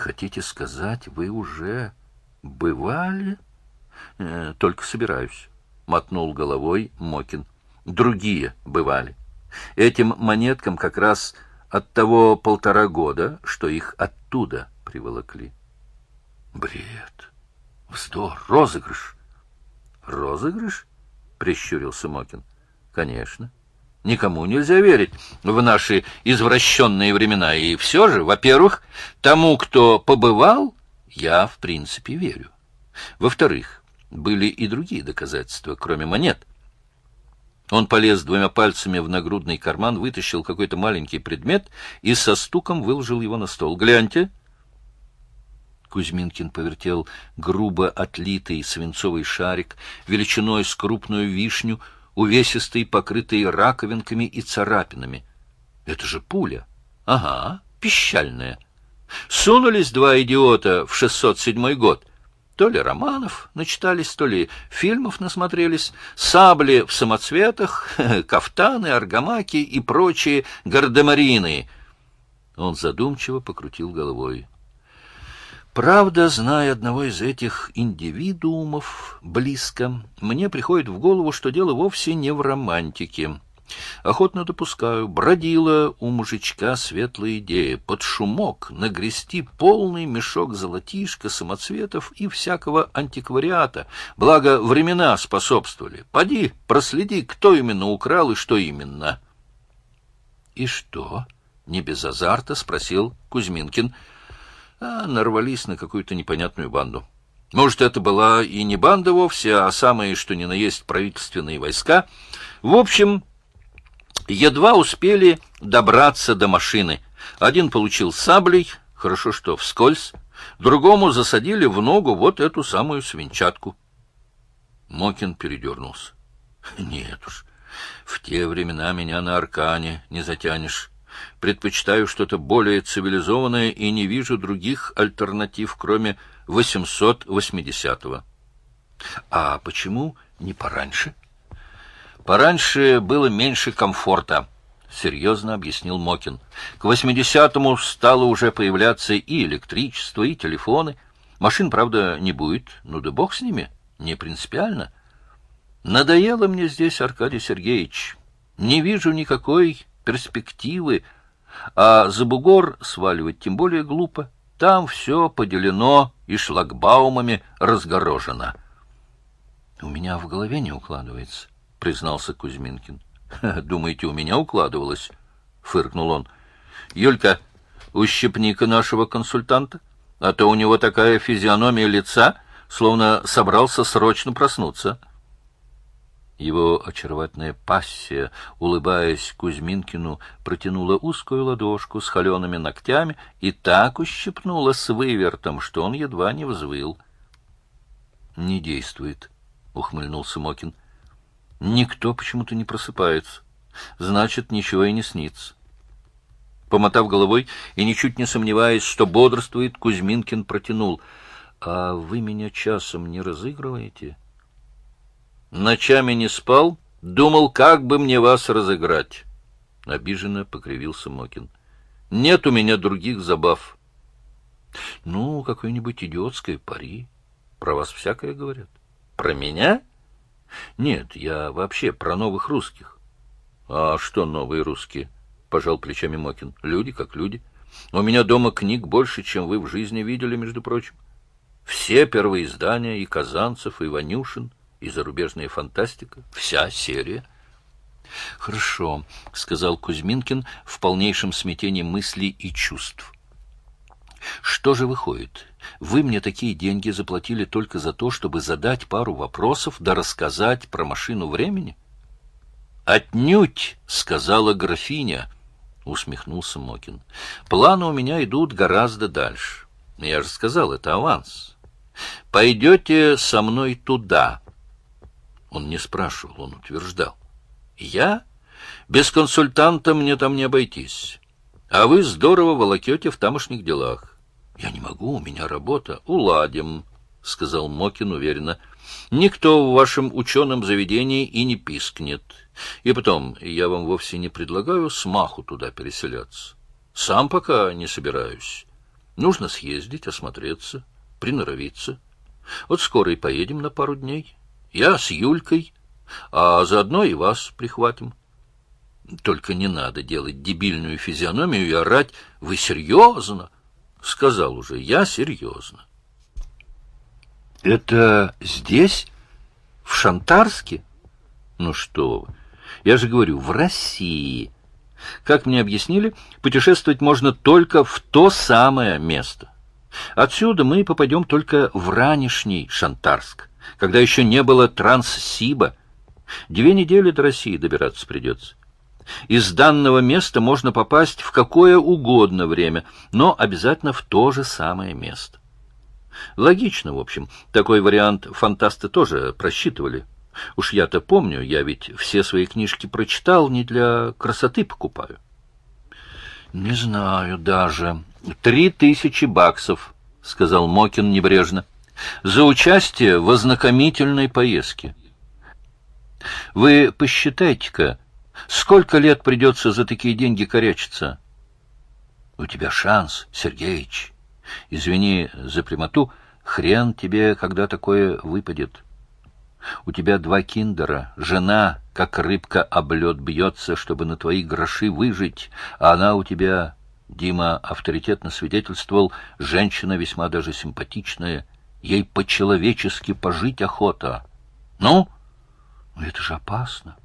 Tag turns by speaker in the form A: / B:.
A: Хотите сказать, вы уже бывали? Э, только собираюсь, мотнул головой Мокин. Другие бывали. Этим монеткам как раз от того полтора года, что их оттуда приволокли. Бред. Вздор, розыгрыш. Розыгрыш? Прищурился Мокин. Конечно. Никому нельзя верить в наши извращенные времена. И все же, во-первых, тому, кто побывал, я в принципе верю. Во-вторых, были и другие доказательства, кроме монет. Он полез двумя пальцами в нагрудный карман, вытащил какой-то маленький предмет и со стуком выложил его на стол. «Гляньте!» Кузьминкин повертел грубо отлитый свинцовый шарик величиной с крупную вишню, увесистый, покрытый раковинками и царапинами. Это же пуля. Ага, пищальная. Сунулись два идиота в 607 год. То ли романов начитались, то ли фильмов насмотрелись, сабли в самоцветах, кафтаны, аргамаки и прочие гардемарины. Он задумчиво покрутил головой. Правда, зная одного из этих индивидуумов близко, мне приходит в голову, что дело вовсе не в романтике. Охотно допускаю, бродила у мужичка светлая идея под шумок нагрести полный мешок золотишка, самоцветов и всякого антиквариата, благо времена способствовали. Поди, проследи, кто именно украл и что именно. — И что? — не без азарта спросил Кузьминкин — а нарвались на какую-то непонятную банду. Может, это была и не банда вовсе, а самые, что ни на есть, правительственные войска. В общем, едва успели добраться до машины. Один получил саблей, хорошо что вскользь, другому засадили в ногу вот эту самую свинчатку. Мокин передернулся. Нет уж, в те времена меня на аркане не затянешь. Предпочитаю что-то более цивилизованное и не вижу других альтернатив, кроме 880-го. А почему не пораньше? Пораньше было меньше комфорта, серьезно объяснил Мокин. К 80-му стало уже появляться и электричество, и телефоны. Машин, правда, не будет, ну да бог с ними, не принципиально. Надоело мне здесь, Аркадий Сергеевич. Не вижу никакой перспективы, а за бугор сваливать тем более глупо. Там все поделено и шлагбаумами разгорожено. — У меня в голове не укладывается, — признался Кузьминкин. — Думаете, у меня укладывалось? — фыркнул он. — Юлька, ущипни-ка нашего консультанта, а то у него такая физиономия лица, словно собрался срочно проснуться. — его очаровательная пассия, улыбаясь Кузьминкину, протянула узкую ладошку с холеными ногтями и так ущипнула с вывертом, что он едва не взвыл. — Не действует, — ухмыльнулся Мокин. — Никто почему-то не просыпается. Значит, ничего и не снится. Помотав головой и ничуть не сомневаясь, что бодрствует, Кузьминкин протянул. — А вы меня часом не разыгрываете? — Ночами не спал, думал, как бы мне вас разыграть. Обиженно покривился Мокин. Нет у меня других забав. Ну, какое-нибудь идиотское пари. Про вас всякое говорят. Про меня? Нет, я вообще про новых русских. А что новые русские? Пожал плечами Мокин. Люди как люди. У меня дома книг больше, чем вы в жизни видели, между прочим. Все первоиздания и Казанцев, и Ванюшин — и зарубежная фантастика, вся серия. «Хорошо», — сказал Кузьминкин в полнейшем смятении мыслей и чувств. «Что же выходит? Вы мне такие деньги заплатили только за то, чтобы задать пару вопросов да рассказать про машину времени?» «Отнюдь!» — сказала графиня, — усмехнулся Мокин. «Планы у меня идут гораздо дальше. Я же сказал, это аванс. Пойдете со мной туда, он не спрашивал, он утверждал. Я? Без консультанта мне там не обойтись. А вы здорово волокете в тамошних делах. Я не могу, у меня работа. Уладим, — сказал Мокин уверенно. Никто в вашем ученом заведении и не пискнет. И потом, я вам вовсе не предлагаю смаху туда переселяться. Сам пока не собираюсь. Нужно съездить, осмотреться, приноровиться. Вот скоро и поедем на пару дней. Я с Юлькой, а заодно и вас прихватим. Только не надо делать дебильную физиономию и орать «Вы серьезно?» Сказал уже, я серьезно. Это здесь? В Шантарске? Ну что вы, я же говорю, в России. Как мне объяснили, путешествовать можно только в то самое место. Отсюда мы попадем только в ранешний Шантарск, когда еще не было Транссиба. Две недели до России добираться придется. Из данного места можно попасть в какое угодно время, но обязательно в то же самое место. Логично, в общем. Такой вариант фантасты тоже просчитывали. Уж я-то помню, я ведь все свои книжки прочитал, не для красоты покупаю. Не знаю даже. Три тысячи баксов, сказал Мокин небрежно, за участие в ознакомительной поездке. Вы посчитайте-ка, сколько лет придется за такие деньги корячиться? У тебя шанс, Сергеич. Извини за прямоту, хрен тебе, когда такое выпадет. У тебя два киндера, жена, как рыбка об лед бьется, чтобы на твои гроши выжить, а она у тебя, Дима авторитетно свидетельствовал, женщина весьма даже симпатичная, ей по-человечески пожить охота. Ну? Это же опасно.